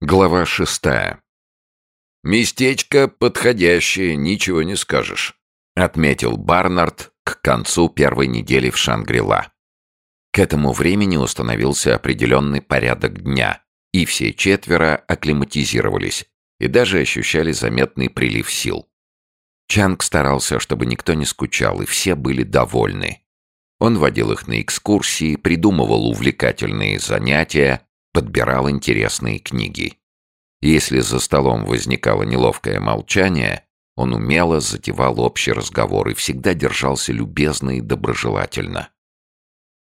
Глава шестая. «Местечко подходящее, ничего не скажешь», — отметил Барнард к концу первой недели в Шангрила. К этому времени установился определенный порядок дня, и все четверо акклиматизировались и даже ощущали заметный прилив сил. Чанг старался, чтобы никто не скучал, и все были довольны. Он водил их на экскурсии, придумывал увлекательные занятия, подбирал интересные книги. Если за столом возникало неловкое молчание, он умело затевал общий разговор и всегда держался любезно и доброжелательно.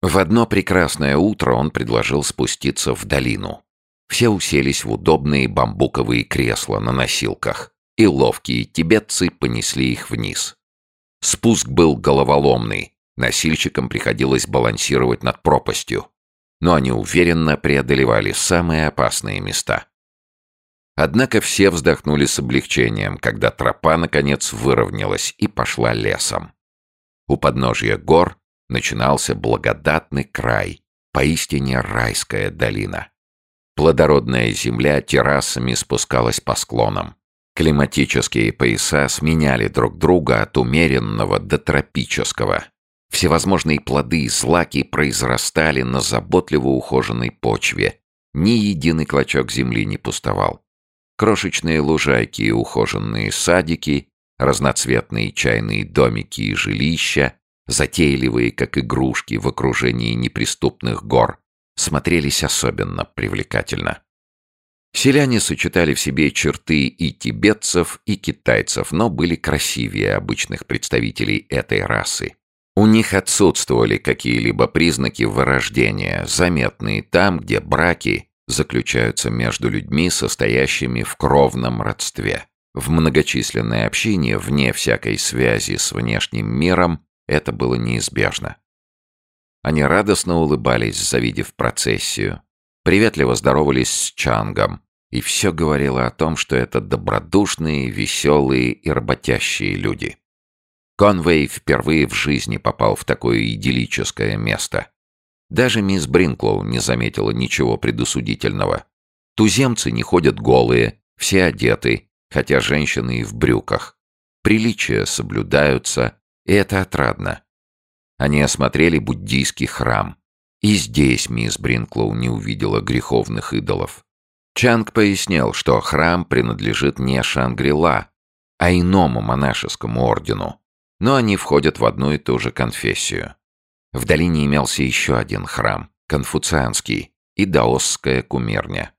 В одно прекрасное утро он предложил спуститься в долину. Все уселись в удобные бамбуковые кресла на носилках, и ловкие тибетцы понесли их вниз. Спуск был головоломный, носильщикам приходилось балансировать над пропастью но они уверенно преодолевали самые опасные места. Однако все вздохнули с облегчением, когда тропа, наконец, выровнялась и пошла лесом. У подножия гор начинался благодатный край, поистине райская долина. Плодородная земля террасами спускалась по склонам. Климатические пояса сменяли друг друга от умеренного до тропического. Всевозможные плоды и злаки произрастали на заботливо ухоженной почве. Ни единый клочок земли не пустовал. Крошечные лужайки и ухоженные садики, разноцветные чайные домики и жилища, затейливые, как игрушки в окружении неприступных гор, смотрелись особенно привлекательно. Селяне сочетали в себе черты и тибетцев, и китайцев, но были красивее обычных представителей этой расы. У них отсутствовали какие-либо признаки вырождения, заметные там, где браки заключаются между людьми, состоящими в кровном родстве. В многочисленное общение, вне всякой связи с внешним миром, это было неизбежно. Они радостно улыбались, завидев процессию, приветливо здоровались с Чангом, и все говорило о том, что это добродушные, веселые и работящие люди. Конвей впервые в жизни попал в такое идиллическое место. Даже мисс Бринклоу не заметила ничего предусудительного. Туземцы не ходят голые, все одеты, хотя женщины и в брюках. Приличия соблюдаются, и это отрадно. Они осмотрели буддийский храм. И здесь мисс Бринклоу не увидела греховных идолов. Чанг пояснил, что храм принадлежит не Шангрила, а иному монашескому ордену но они входят в одну и ту же конфессию. В долине имелся еще один храм, конфуцианский, и даосская кумирня.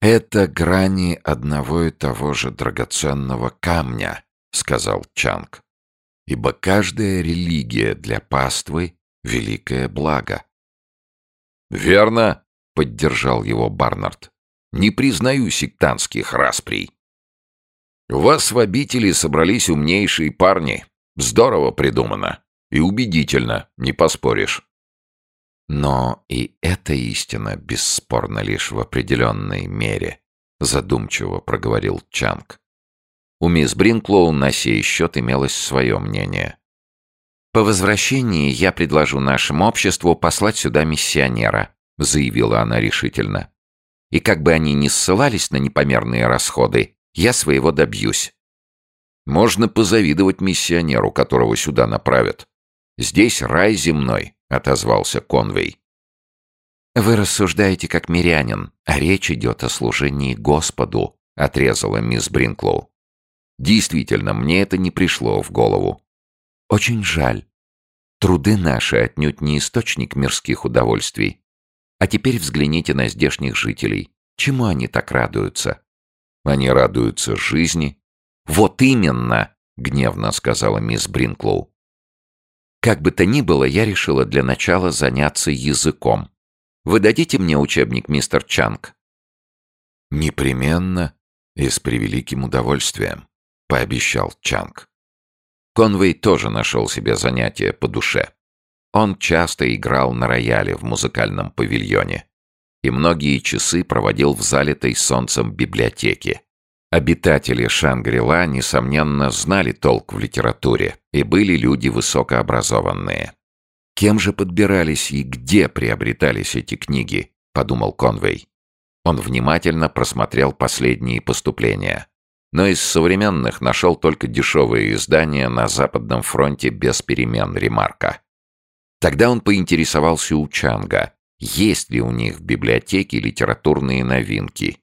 «Это грани одного и того же драгоценного камня», — сказал Чанг. «Ибо каждая религия для паствы — великое благо». «Верно», — поддержал его Барнард. «Не признаю сектантских расприй. У вас в обители собрались умнейшие парни, Здорово придумано. И убедительно, не поспоришь. Но и эта истина бесспорна лишь в определенной мере, задумчиво проговорил Чанг. У мисс Бринклоу на сей счет имелось свое мнение. «По возвращении я предложу нашему обществу послать сюда миссионера», заявила она решительно. «И как бы они ни ссылались на непомерные расходы, я своего добьюсь. Можно позавидовать миссионеру, которого сюда направят. Здесь рай земной, отозвался Конвей. Вы рассуждаете как мирянин, а речь идет о служении Господу, отрезала мисс Бринклоу. Действительно, мне это не пришло в голову. Очень жаль. Труды наши отнюдь не источник мирских удовольствий. А теперь взгляните на здешних жителей. Чему они так радуются? Они радуются жизни, «Вот именно!» — гневно сказала мисс Бринклоу. «Как бы то ни было, я решила для начала заняться языком. Вы дадите мне учебник, мистер Чанг?» «Непременно и с превеликим удовольствием», — пообещал Чанг. Конвей тоже нашел себе занятие по душе. Он часто играл на рояле в музыкальном павильоне и многие часы проводил в залитой солнцем библиотеке, Обитатели Шангрила, несомненно, знали толк в литературе и были люди высокообразованные. Кем же подбирались и где приобретались эти книги, подумал Конвей. Он внимательно просмотрел последние поступления. Но из современных нашел только дешевые издания на Западном фронте без перемен ремарка. Тогда он поинтересовался у Чанга, есть ли у них в библиотеке литературные новинки.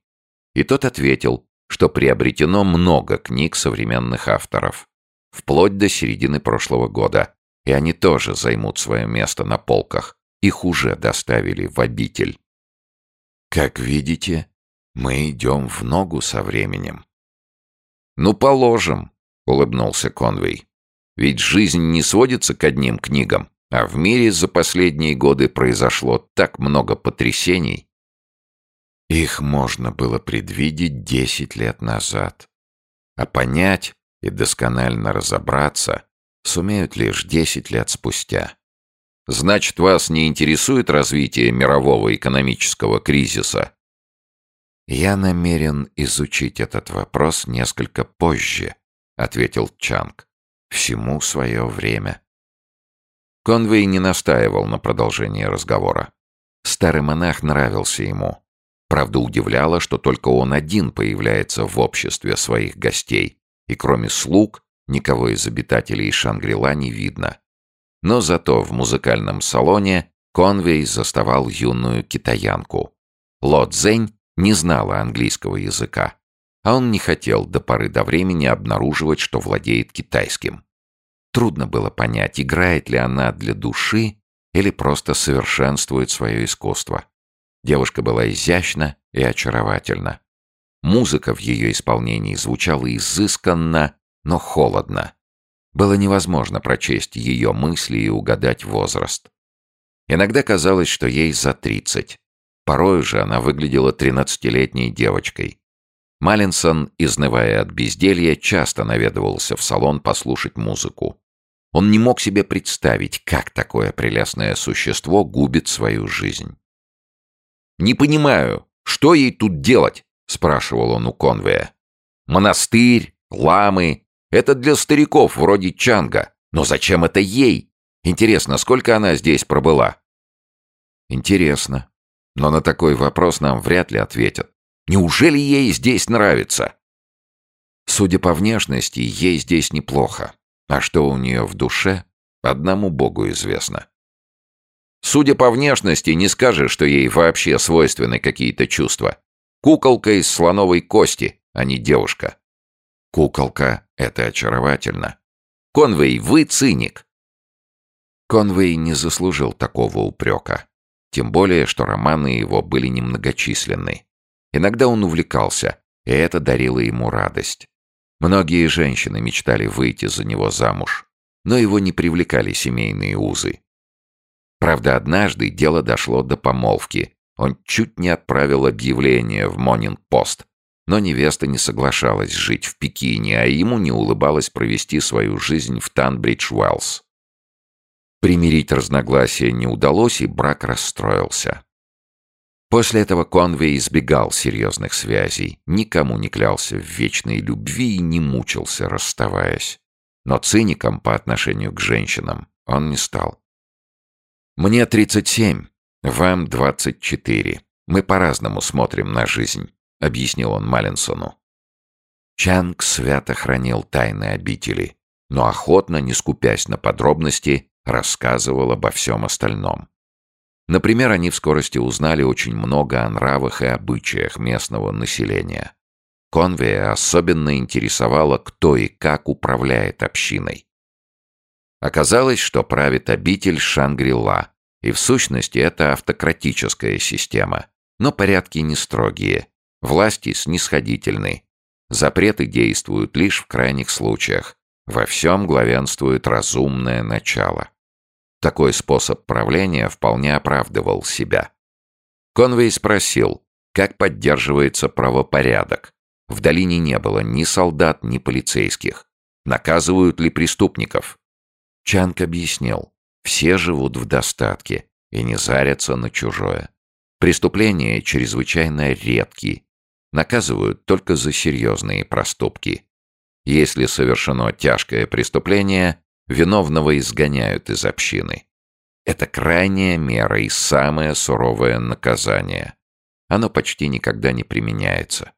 И тот ответил, что приобретено много книг современных авторов, вплоть до середины прошлого года, и они тоже займут свое место на полках. Их уже доставили в обитель. Как видите, мы идем в ногу со временем. «Ну, положим», — улыбнулся Конвей. «Ведь жизнь не сводится к одним книгам, а в мире за последние годы произошло так много потрясений». Их можно было предвидеть десять лет назад. А понять и досконально разобраться сумеют лишь десять лет спустя. Значит, вас не интересует развитие мирового экономического кризиса? Я намерен изучить этот вопрос несколько позже, ответил Чанг. Всему свое время. Конвей не настаивал на продолжении разговора. Старый монах нравился ему. Правда, удивляло, что только он один появляется в обществе своих гостей, и кроме слуг никого из обитателей Шангрила не видно. Но зато в музыкальном салоне Конвей заставал юную китаянку. Ло Цзэнь не знала английского языка, а он не хотел до поры до времени обнаруживать, что владеет китайским. Трудно было понять, играет ли она для души или просто совершенствует свое искусство. Девушка была изящна и очаровательна. Музыка в ее исполнении звучала изысканно, но холодно. Было невозможно прочесть ее мысли и угадать возраст. Иногда казалось, что ей за тридцать. Порой же она выглядела тринадцатилетней девочкой. Маллинсон, изнывая от безделья, часто наведывался в салон послушать музыку. Он не мог себе представить, как такое прелестное существо губит свою жизнь. «Не понимаю, что ей тут делать?» — спрашивал он у Конвея. «Монастырь, ламы, это для стариков вроде Чанга. Но зачем это ей? Интересно, сколько она здесь пробыла?» «Интересно. Но на такой вопрос нам вряд ли ответят. Неужели ей здесь нравится?» Судя по внешности, ей здесь неплохо. А что у нее в душе, одному Богу известно. Судя по внешности, не скажешь, что ей вообще свойственны какие-то чувства. Куколка из слоновой кости, а не девушка. Куколка — это очаровательно. Конвей, вы циник. Конвей не заслужил такого упрека. Тем более, что романы его были немногочисленны. Иногда он увлекался, и это дарило ему радость. Многие женщины мечтали выйти за него замуж, но его не привлекали семейные узы. Правда, однажды дело дошло до помолвки. Он чуть не отправил объявление в Монинг-Пост, но невеста не соглашалась жить в Пекине, а ему не улыбалось провести свою жизнь в Танбридж-Уэллс. Примирить разногласия не удалось, и брак расстроился. После этого Конвей избегал серьезных связей, никому не клялся в вечной любви и не мучился, расставаясь. Но циником по отношению к женщинам он не стал. «Мне 37, вам 24. Мы по-разному смотрим на жизнь. — объяснил он Маллинсону. Чанг свято хранил тайны обители, но охотно, не скупясь на подробности, рассказывал обо всем остальном. Например, они в скорости узнали очень много о нравах и обычаях местного населения. Конвея особенно интересовало, кто и как управляет общиной. Оказалось, что правит обитель Шангри-Ла, и в сущности это автократическая система, но порядки не строгие, Власти снисходительны. Запреты действуют лишь в крайних случаях. Во всем главенствует разумное начало. Такой способ правления вполне оправдывал себя. Конвей спросил, как поддерживается правопорядок. В долине не было ни солдат, ни полицейских. Наказывают ли преступников? Чанг объяснил, все живут в достатке и не зарятся на чужое. Преступления чрезвычайно редки наказывают только за серьезные проступки. Если совершено тяжкое преступление, виновного изгоняют из общины. Это крайняя мера и самое суровое наказание. оно почти никогда не применяется.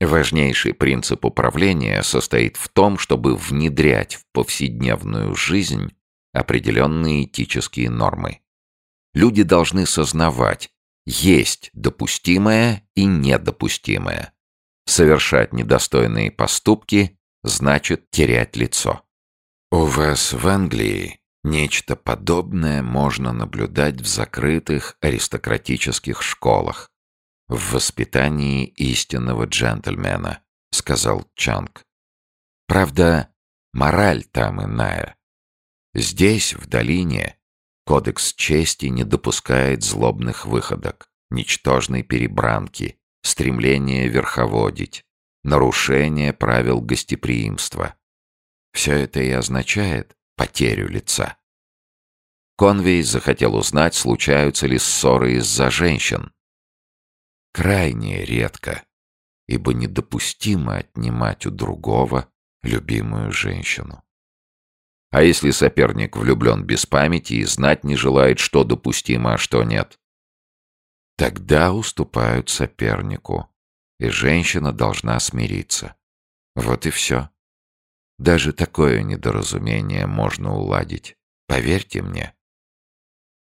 Важнейший принцип управления состоит в том, чтобы внедрять в повседневную жизнь определенные этические нормы. Люди должны сознавать, есть допустимое и недопустимое. Совершать недостойные поступки значит терять лицо. У вас в Англии нечто подобное можно наблюдать в закрытых аристократических школах, в воспитании истинного джентльмена, сказал Чанг. Правда, мораль там иная. Здесь, в долине, кодекс чести не допускает злобных выходок, ничтожной перебранки, стремления верховодить, нарушения правил гостеприимства. Все это и означает потерю лица. Конвей захотел узнать, случаются ли ссоры из-за женщин. Крайне редко, ибо недопустимо отнимать у другого любимую женщину. А если соперник влюблен без памяти и знать не желает, что допустимо, а что нет? Тогда уступают сопернику, и женщина должна смириться. Вот и все. Даже такое недоразумение можно уладить. Поверьте мне.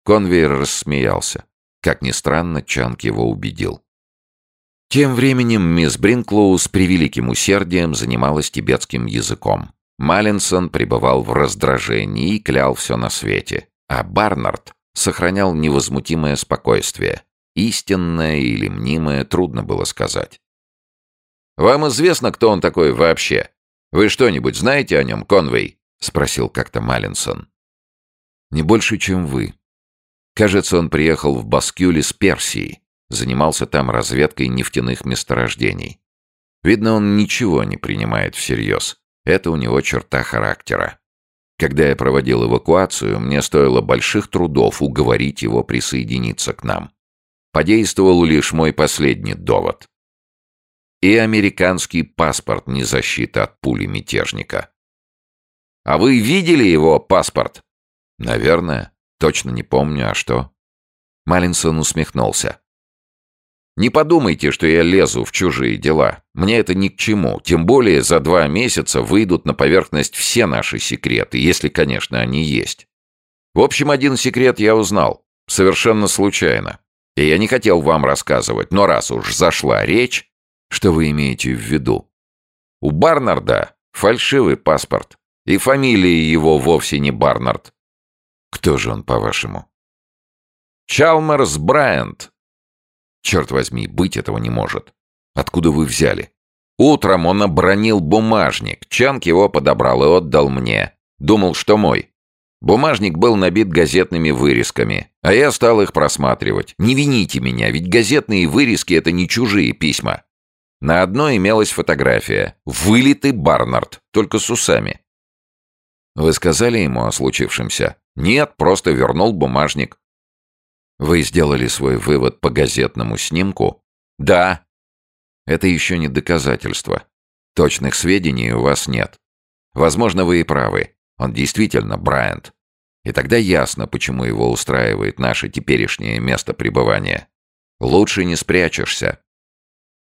Конвейер рассмеялся. Как ни странно, Чанг его убедил. Тем временем мисс Бринклоу с превеликим усердием занималась тибетским языком. Маллинсон пребывал в раздражении и клял все на свете, а Барнард сохранял невозмутимое спокойствие. Истинное или мнимое трудно было сказать. «Вам известно, кто он такой вообще? Вы что-нибудь знаете о нем, Конвей?» — спросил как-то Маллинсон. «Не больше, чем вы. Кажется, он приехал в Баскюль из Персии, занимался там разведкой нефтяных месторождений. Видно, он ничего не принимает всерьез. Это у него черта характера. Когда я проводил эвакуацию, мне стоило больших трудов уговорить его присоединиться к нам. Подействовал лишь мой последний довод. И американский паспорт не защита от пули мятежника. «А вы видели его паспорт?» «Наверное. Точно не помню, а что?» Маллинсон усмехнулся. Не подумайте, что я лезу в чужие дела. Мне это ни к чему. Тем более за два месяца выйдут на поверхность все наши секреты, если, конечно, они есть. В общем, один секрет я узнал. Совершенно случайно. И я не хотел вам рассказывать, но раз уж зашла речь, что вы имеете в виду? У Барнарда фальшивый паспорт. И фамилия его вовсе не Барнард. Кто же он, по-вашему? Чалмерс Брайант, Черт возьми, быть этого не может. Откуда вы взяли? Утром он обронил бумажник. Чанг его подобрал и отдал мне. Думал, что мой. Бумажник был набит газетными вырезками, а я стал их просматривать. Не вините меня, ведь газетные вырезки — это не чужие письма. На одной имелась фотография. Вылитый Барнард, только с усами. Вы сказали ему о случившемся? Нет, просто вернул бумажник. Вы сделали свой вывод по газетному снимку? Да. Это еще не доказательство. Точных сведений у вас нет. Возможно, вы и правы. Он действительно Брайант. И тогда ясно, почему его устраивает наше теперешнее место пребывания. Лучше не спрячешься.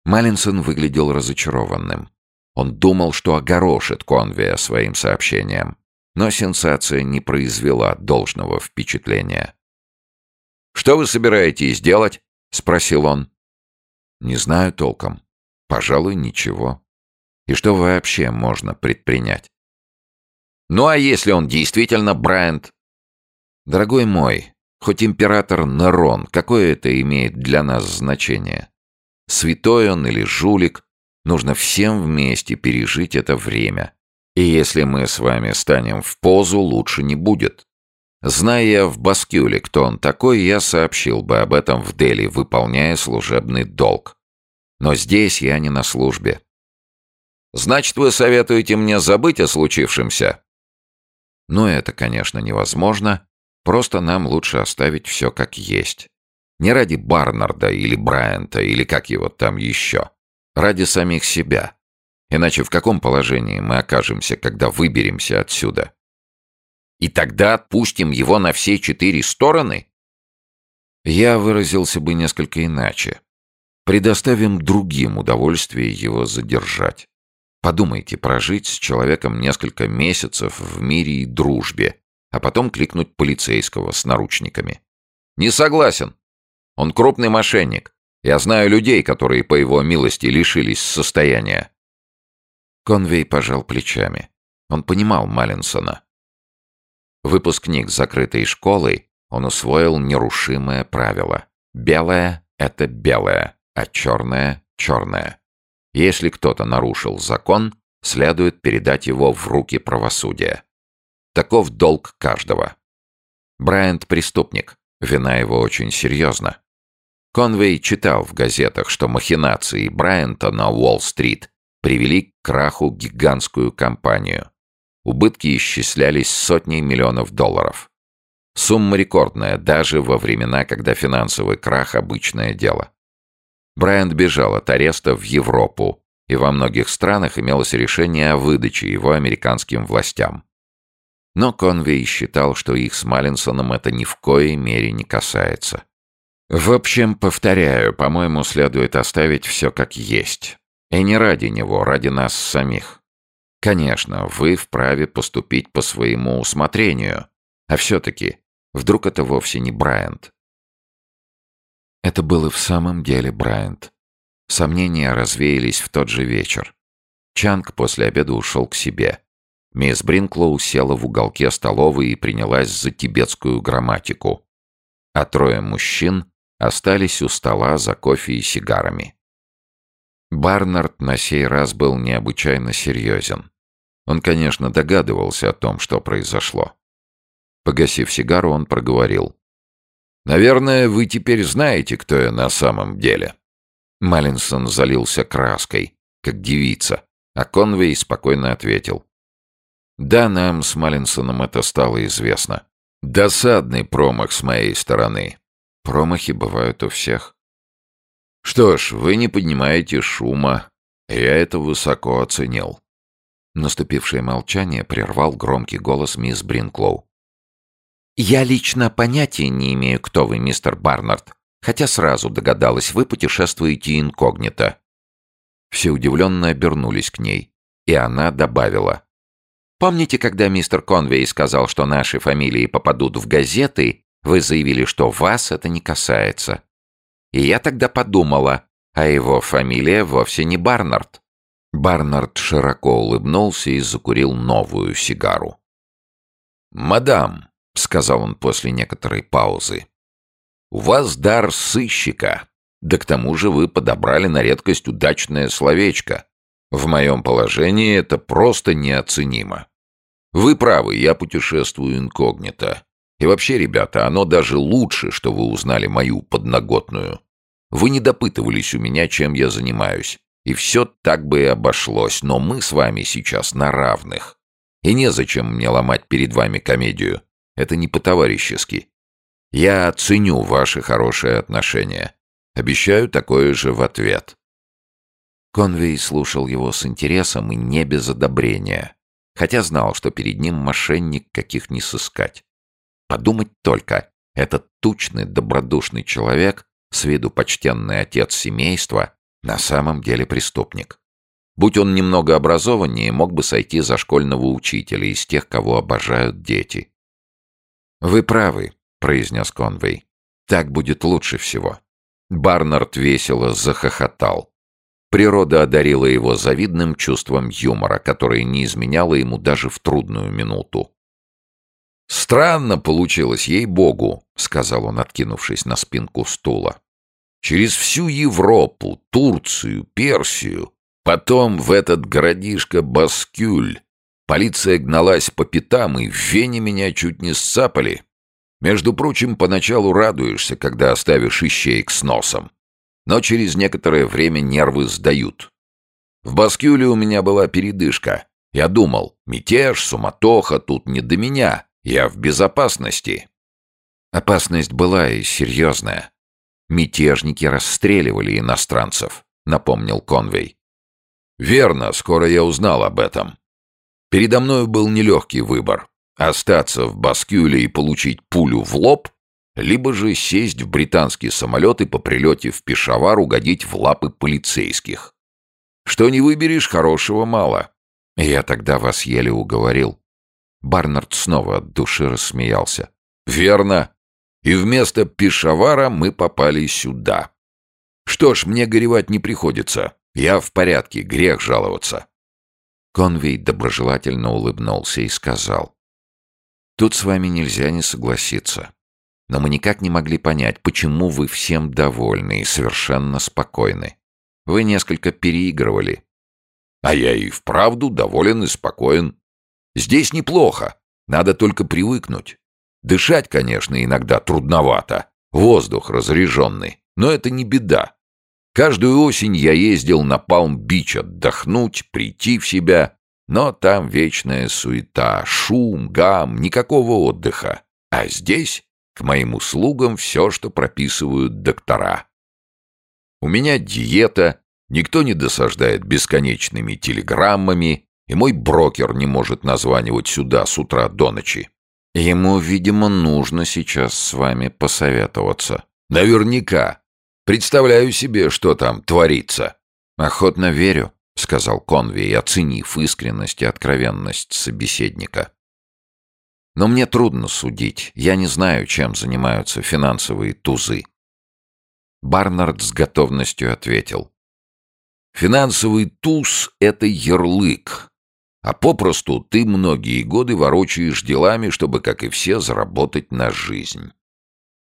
Маллинсон выглядел разочарованным. Он думал, что огорошит Конвия своим сообщением. Но сенсация не произвела должного впечатления. «Что вы собираетесь делать?» — спросил он. «Не знаю толком. Пожалуй, ничего. И что вообще можно предпринять?» «Ну а если он действительно Брайант?» «Дорогой мой, хоть император Нерон, какое это имеет для нас значение? Святой он или жулик, нужно всем вместе пережить это время. И если мы с вами станем в позу, лучше не будет. Зная в Баскюле, кто он такой, я сообщил бы об этом в Дели, выполняя служебный долг. Но здесь я не на службе. Значит, вы советуете мне забыть о случившемся? Ну, это, конечно, невозможно. Просто нам лучше оставить все как есть. Не ради Барнарда или Брайанта, или как его там еще. Ради самих себя. Иначе в каком положении мы окажемся, когда выберемся отсюда? И тогда отпустим его на все четыре стороны? Я выразился бы несколько иначе. Предоставим другим удовольствие его задержать. Подумайте, прожить с человеком несколько месяцев в мире и дружбе, а потом кликнуть полицейского с наручниками. Не согласен. Он крупный мошенник. Я знаю людей, которые по его милости лишились состояния. Конвей пожал плечами. Он понимал Маллинсона. Выпускник закрытой школы, он усвоил нерушимое правило. Белое — это белое, а черное — черное. Если кто-то нарушил закон, следует передать его в руки правосудия. Таков долг каждого. Брайант — преступник. Вина его очень серьезна. Конвей читал в газетах, что махинации Брайанта на Уолл-стрит привели к краху гигантскую компанию. Убытки исчислялись сотней миллионов долларов. Сумма рекордная даже во времена, когда финансовый крах – обычное дело. Брайант бежал от ареста в Европу, и во многих странах имелось решение о выдаче его американским властям. Но Конвей считал, что их с Маллинсоном это ни в коей мере не касается. В общем, повторяю, по-моему, следует оставить все как есть. И не ради него, ради нас самих. Конечно, вы вправе поступить по своему усмотрению. А все-таки, вдруг это вовсе не Брайант? Это был и в самом деле Брайант. Сомнения развеялись в тот же вечер. Чанг после обеда ушел к себе. Мисс Бринклоу села в уголке столовой и принялась за тибетскую грамматику. А трое мужчин остались у стола за кофе и сигарами. Барнард на сей раз был необычайно серьезен. Он, конечно, догадывался о том, что произошло. Погасив сигару, он проговорил. «Наверное, вы теперь знаете, кто я на самом деле». Маллинсон залился краской, как девица, а Конвей спокойно ответил. «Да, нам с Маллинсоном это стало известно. Досадный промах с моей стороны. Промахи бывают у всех. Что ж, вы не поднимаете шума. Я это высоко оценил. Наступившее молчание прервал громкий голос мисс Бринклоу. «Я лично понятия не имею, кто вы, мистер Барнард, хотя сразу догадалась, вы путешествуете инкогнито». Все удивленно обернулись к ней, и она добавила. «Помните, когда мистер Конвей сказал, что наши фамилии попадут в газеты, вы заявили, что вас это не касается?» И я тогда подумала, а его фамилия вовсе не Барнард. Барнард широко улыбнулся и закурил новую сигару. «Мадам», — сказал он после некоторой паузы, — «у вас дар сыщика, да к тому же вы подобрали на редкость удачное словечко. В моем положении это просто неоценимо. Вы правы, я путешествую инкогнито. И вообще, ребята, оно даже лучше, что вы узнали мою подноготную. Вы не допытывались у меня, чем я занимаюсь. И все так бы и обошлось, но мы с вами сейчас на равных. И незачем мне ломать перед вами комедию. Это не по-товарищески. Я ценю ваши хорошие отношения. Обещаю такое же в ответ. Конвей слушал его с интересом и не без одобрения, хотя знал, что перед ним мошенник, каких не сыскать. Подумать только, этот тучный, добродушный человек, с виду почтенный отец семейства, на самом деле преступник. Будь он немного образованнее, мог бы сойти за школьного учителя из тех, кого обожают дети. «Вы правы», — произнес Конвей. «Так будет лучше всего». Барнард весело захохотал. Природа одарила его завидным чувством юмора, которое не изменяло ему даже в трудную минуту. «Странно получилось, ей-богу», — сказал он, откинувшись на спинку стула. «Через всю Европу, Турцию, Персию, потом в этот городишко Баскюль. Полиция гналась по пятам, и в Вене меня чуть не сцапали. Между прочим, поначалу радуешься, когда оставишь ищейк с носом. Но через некоторое время нервы сдают. В Баскюле у меня была передышка. Я думал, мятеж, суматоха, тут не до меня». Я в безопасности. Опасность была и серьезная. Мятежники расстреливали иностранцев, напомнил Конвей. Верно, скоро я узнал об этом. Передо мной был нелегкий выбор. Остаться в Баскюле и получить пулю в лоб либо же сесть в британский самолет и по прилете в Пешавар угодить в лапы полицейских. Что не выберешь, хорошего мало. Я тогда вас еле уговорил. Барнард снова от души рассмеялся. «Верно. И вместо Пешавара мы попали сюда. Что ж, мне горевать не приходится. Я в порядке, грех жаловаться». Конвей доброжелательно улыбнулся и сказал. «Тут с вами нельзя не согласиться. Но мы никак не могли понять, почему вы всем довольны и совершенно спокойны. Вы несколько переигрывали». «А я и вправду доволен и спокоен. Здесь неплохо, надо только привыкнуть. Дышать, конечно, иногда трудновато, воздух разреженный, но это не беда. Каждую осень я ездил на Палм-Бич отдохнуть, прийти в себя, но там вечная суета, шум, гам, никакого отдыха. А здесь к моим услугам все, что прописывают доктора. У меня диета, никто не досаждает бесконечными телеграммами, и мой брокер не может названивать сюда с утра до ночи. Ему, видимо, нужно сейчас с вами посоветоваться. Наверняка. Представляю себе, что там творится. Охотно верю, сказал Конвей, оценив искренность и откровенность собеседника. Но мне трудно судить. Я не знаю, чем занимаются финансовые тузы. Барнард с готовностью ответил. Финансовый туз — это ярлык, а попросту ты многие годы ворочаешь делами, чтобы, как и все, заработать на жизнь.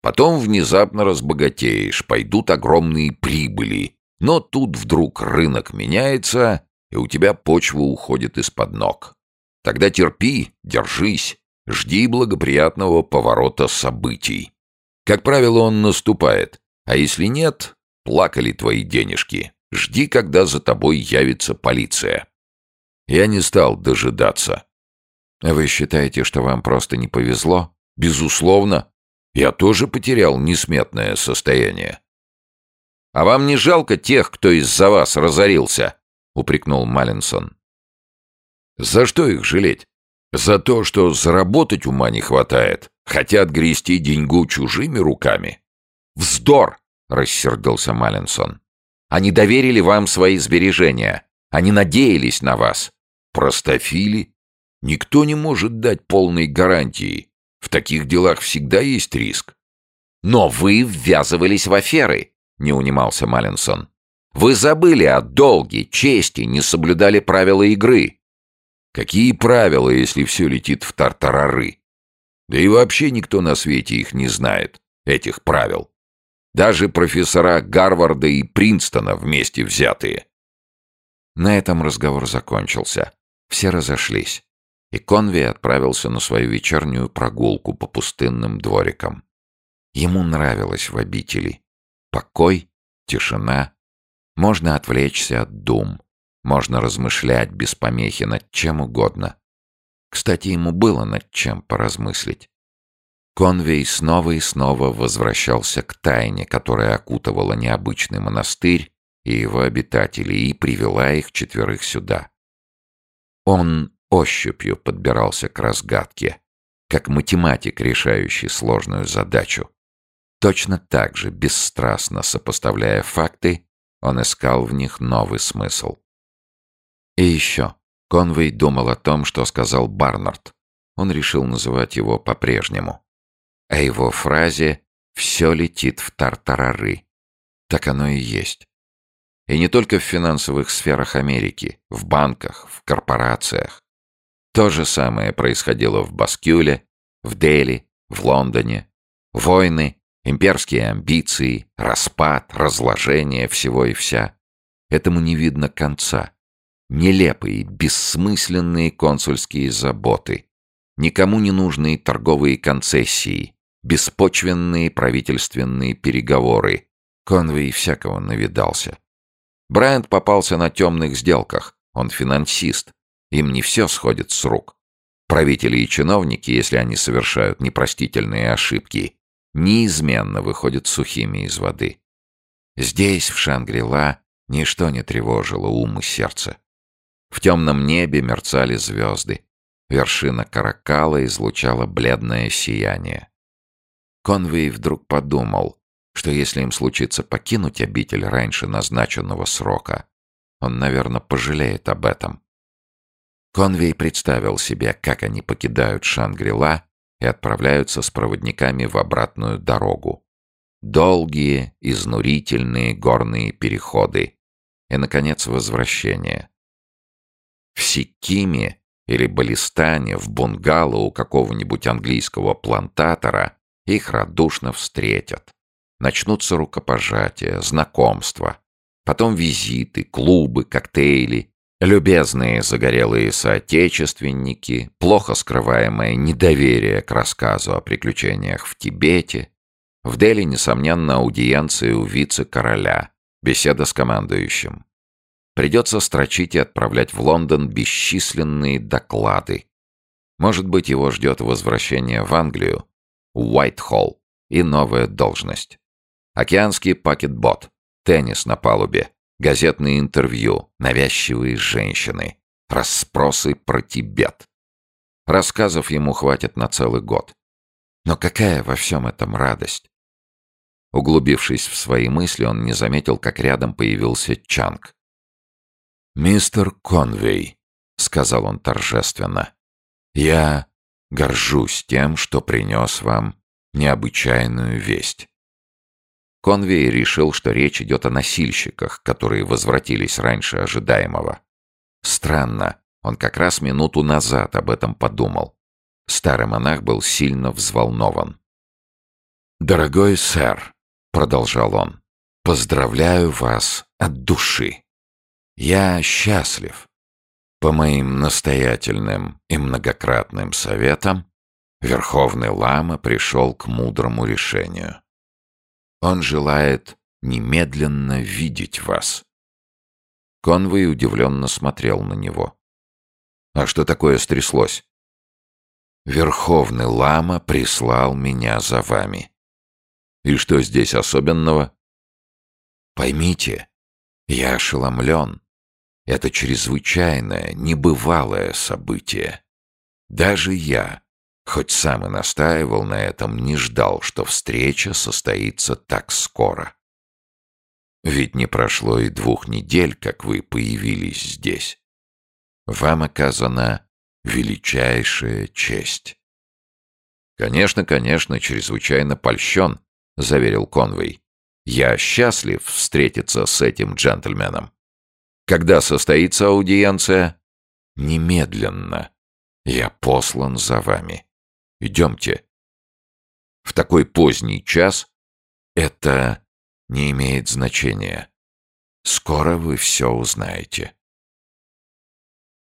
Потом внезапно разбогатеешь, пойдут огромные прибыли, но тут вдруг рынок меняется, и у тебя почва уходит из-под ног. Тогда терпи, держись, жди благоприятного поворота событий. Как правило, он наступает, а если нет, плакали твои денежки. Жди, когда за тобой явится полиция. Я не стал дожидаться. Вы считаете, что вам просто не повезло? Безусловно. Я тоже потерял несметное состояние. А вам не жалко тех, кто из-за вас разорился? упрекнул Маллинсон. За что их жалеть? За то, что заработать ума не хватает. Хотят грести деньгу чужими руками. Вздор! рассердился Маллинсон. Они доверили вам свои сбережения. Они надеялись на вас. Простофили? Никто не может дать полной гарантии. В таких делах всегда есть риск. Но вы ввязывались в аферы, не унимался Маллинсон. Вы забыли о долге, чести, не соблюдали правила игры. Какие правила, если все летит в тартарары? Да и вообще никто на свете их не знает, этих правил. Даже профессора Гарварда и Принстона вместе взятые. На этом разговор закончился. Все разошлись. И Конви отправился на свою вечернюю прогулку по пустынным дворикам. Ему нравилось в обители. Покой, тишина. Можно отвлечься от дум. Можно размышлять без помехи над чем угодно. Кстати, ему было над чем поразмыслить. Конвей снова и снова возвращался к тайне, которая окутывала необычный монастырь и его обитателей, и привела их четверых сюда. Он ощупью подбирался к разгадке, как математик, решающий сложную задачу. Точно так же, бесстрастно сопоставляя факты, он искал в них новый смысл. И еще. Конвей думал о том, что сказал Барнард. Он решил называть его по-прежнему о его фразе «все летит в тартарары». Так оно и есть. И не только в финансовых сферах Америки, в банках, в корпорациях. То же самое происходило в Баскюле, в Дели, в Лондоне. Войны, имперские амбиции, распад, разложение всего и вся. Этому не видно конца. Нелепые, бессмысленные консульские заботы, никому не нужные торговые концессии, беспочвенные правительственные переговоры. Конвей всякого навидался. Брайант попался на темных сделках. Он финансист. Им не все сходит с рук. Правители и чиновники, если они совершают непростительные ошибки, неизменно выходят сухими из воды. Здесь, в Шангри-Ла, ничто не тревожило ум и сердце. В темном небе мерцали звезды. Вершина каракала излучала бледное сияние. Конвей вдруг подумал, что если им случится покинуть обитель раньше назначенного срока, он, наверное, пожалеет об этом. Конвей представил себе, как они покидают Шангрила и отправляются с проводниками в обратную дорогу. Долгие, изнурительные горные переходы. И, наконец, возвращение. В Сикиме или Балистане, в бунгало у какого-нибудь английского плантатора их радушно встретят. Начнутся рукопожатия, знакомства. Потом визиты, клубы, коктейли, любезные загорелые соотечественники, плохо скрываемое недоверие к рассказу о приключениях в Тибете. В Дели, несомненно, аудиенция у вице-короля, беседа с командующим. Придется строчить и отправлять в Лондон бесчисленные доклады. Может быть, его ждет возвращение в Англию, Уайтхолл и новая должность. Океанский пакетбот, теннис на палубе, газетные интервью, навязчивые женщины, расспросы про Тибет. Рассказов ему хватит на целый год. Но какая во всем этом радость? Углубившись в свои мысли, он не заметил, как рядом появился Чанг. «Мистер Конвей», — сказал он торжественно, — «я горжусь тем, что принес вам необычайную весть». Конвей решил, что речь идет о носильщиках, которые возвратились раньше ожидаемого. Странно, он как раз минуту назад об этом подумал. Старый монах был сильно взволнован. «Дорогой сэр», — продолжал он, — «поздравляю вас от души. Я счастлив. По моим настоятельным и многократным советам Верховный Лама пришел к мудрому решению. Он желает немедленно видеть вас. Конвой удивленно смотрел на него. «А что такое стряслось?» «Верховный Лама прислал меня за вами». «И что здесь особенного?» «Поймите, я ошеломлен. Это чрезвычайное, небывалое событие. Даже я, хоть сам и настаивал на этом, не ждал, что встреча состоится так скоро. Ведь не прошло и двух недель, как вы появились здесь. Вам оказана величайшая честь. «Конечно, конечно, чрезвычайно польщен», — заверил Конвей. «Я счастлив встретиться с этим джентльменом. Когда состоится аудиенция? Немедленно. Я послан за вами. Идемте. В такой поздний час это не имеет значения. Скоро вы все узнаете.